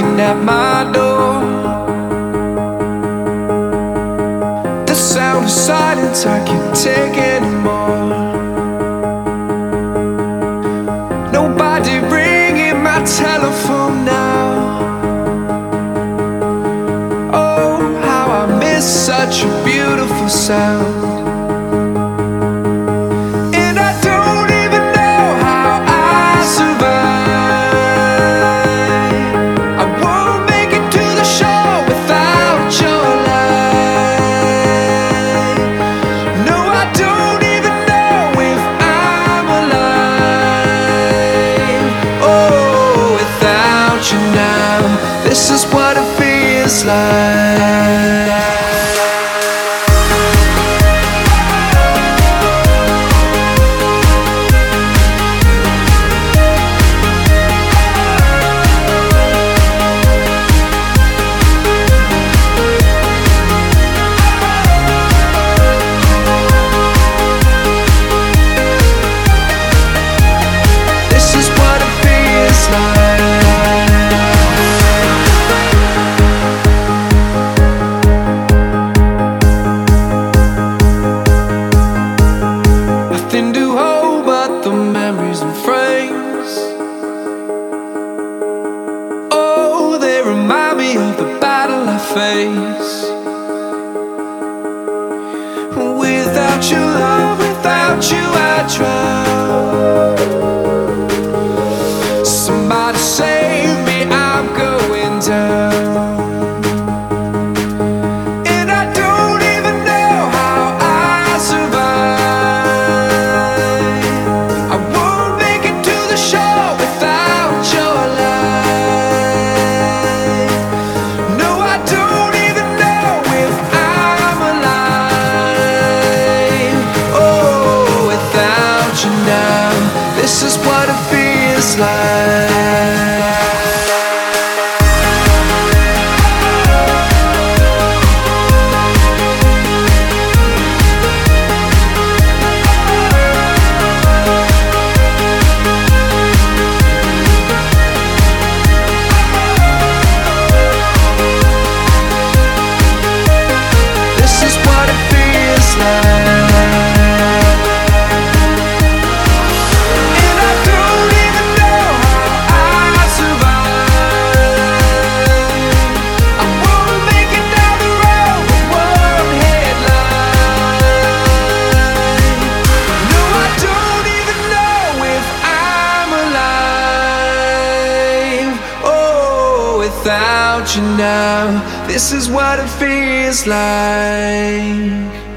knocking at my door. The sound of silence, I can't take anymore. Nobody ringing my telephone now. Oh, how I miss such a beautiful sound. is what it feels like. of the battle I face. Without your love. this is why without you now. This is what it feels like.